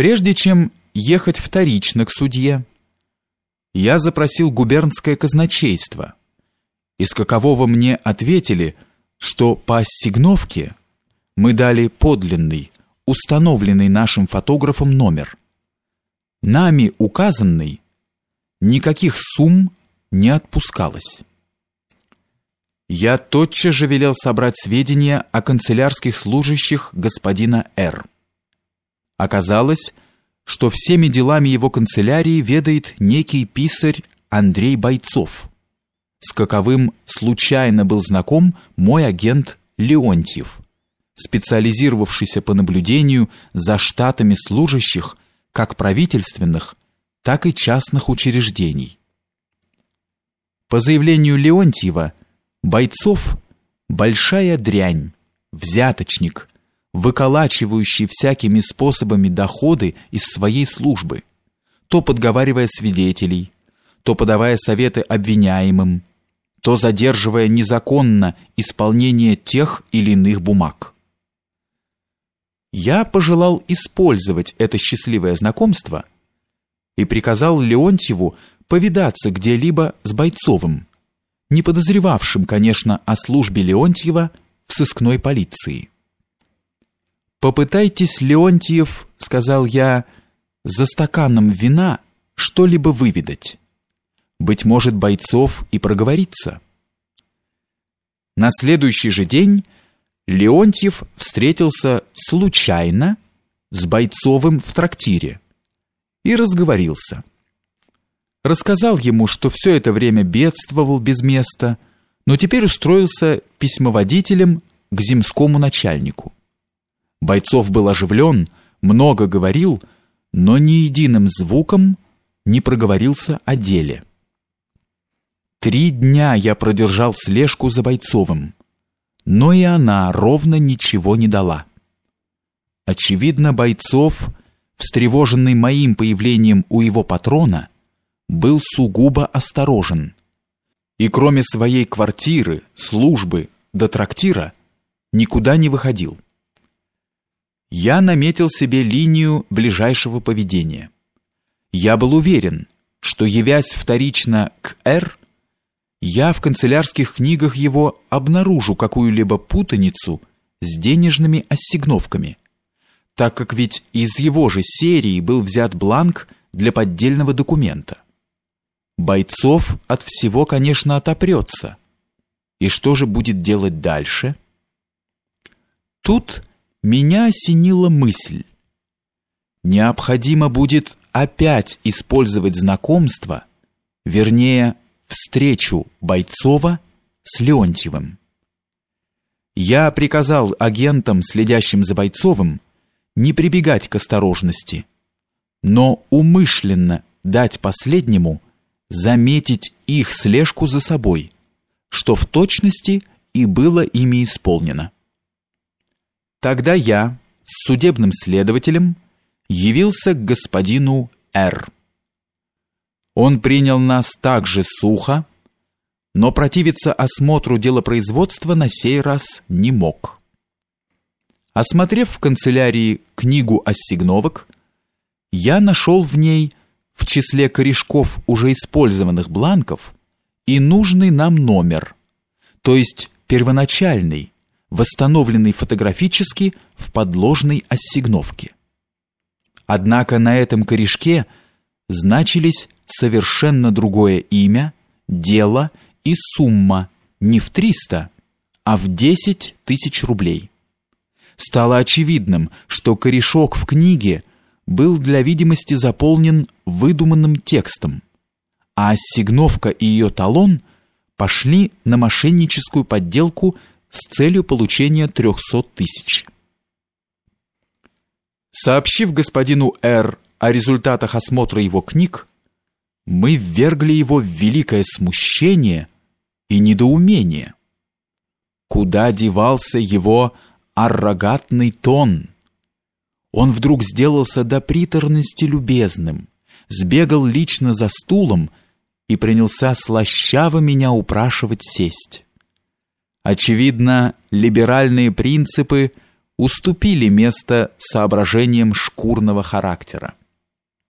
Прежде чем ехать вторично к судье, я запросил губернское казначейство, из какового мне ответили, что по ассигновке мы дали подлинный, установленный нашим фотографом номер. Нами указанный, никаких сумм не отпускалось. Я тотчас же велел собрать сведения о канцелярских служащих господина Р. Оказалось, что всеми делами его канцелярии ведает некий писарь Андрей Бойцов, с каковым случайно был знаком мой агент Леонтьев, специализировавшийся по наблюдению за штатами служащих как правительственных, так и частных учреждений. По заявлению Леонтьева, Бойцов – большая дрянь, взяточник, выколачивающий всякими способами доходы из своей службы, то подговаривая свидетелей, то подавая советы обвиняемым, то задерживая незаконно исполнение тех или иных бумаг. Я пожелал использовать это счастливое знакомство и приказал Леонтьеву повидаться где-либо с Бойцовым, не подозревавшим, конечно, о службе Леонтьева в сыскной полиции. Попытайтесь, Леонтьев, сказал я, за стаканом вина что-либо выведать. Быть может, бойцов и проговорится. На следующий же день Леонтьев встретился случайно с Бойцовым в трактире и разговорился. Рассказал ему, что все это время бедствовал без места, но теперь устроился письмоводителем к земскому начальнику. Бойцов был оживлен, много говорил, но ни единым звуком не проговорился о деле. Три дня я продержал слежку за Бойцовым, но и она ровно ничего не дала. Очевидно, Бойцов, встревоженный моим появлением у его патрона, был сугубо осторожен. И кроме своей квартиры, службы до трактира никуда не выходил я наметил себе линию ближайшего поведения. Я был уверен, что явясь вторично к Р, я в канцелярских книгах его обнаружу какую-либо путаницу с денежными ассигновками, так как ведь из его же серии был взят бланк для поддельного документа. Бойцов от всего, конечно, отопрется. И что же будет делать дальше? Тут меня осенила мысль. Необходимо будет опять использовать знакомство, вернее, встречу Бойцова с Леонтьевым. Я приказал агентам, следящим за Бойцовым, не прибегать к осторожности, но умышленно дать последнему заметить их слежку за собой, что в точности и было ими исполнено. Тогда я с судебным следователем явился к господину Р. Он принял нас так же сухо, но противиться осмотру делопроизводства на сей раз не мог. Осмотрев в канцелярии книгу ассигновок, я нашел в ней в числе корешков уже использованных бланков и нужный нам номер, то есть первоначальный, восстановленный фотографически в подложной ассигновке. Однако на этом корешке значились совершенно другое имя, дело и сумма не в 300, а в 10 тысяч рублей. Стало очевидным, что корешок в книге был для видимости заполнен выдуманным текстом, а ассигновка и ее талон пошли на мошенническую подделку с целью получения 300 тысяч. Сообщив господину Р о результатах осмотра его книг, мы ввергли его в великое смущение и недоумение. Куда девался его аррогатный тон? Он вдруг сделался до приторности любезным, сбегал лично за стулом и принялся слащаво меня упрашивать сесть. Очевидно, либеральные принципы уступили место соображениям шкурного характера.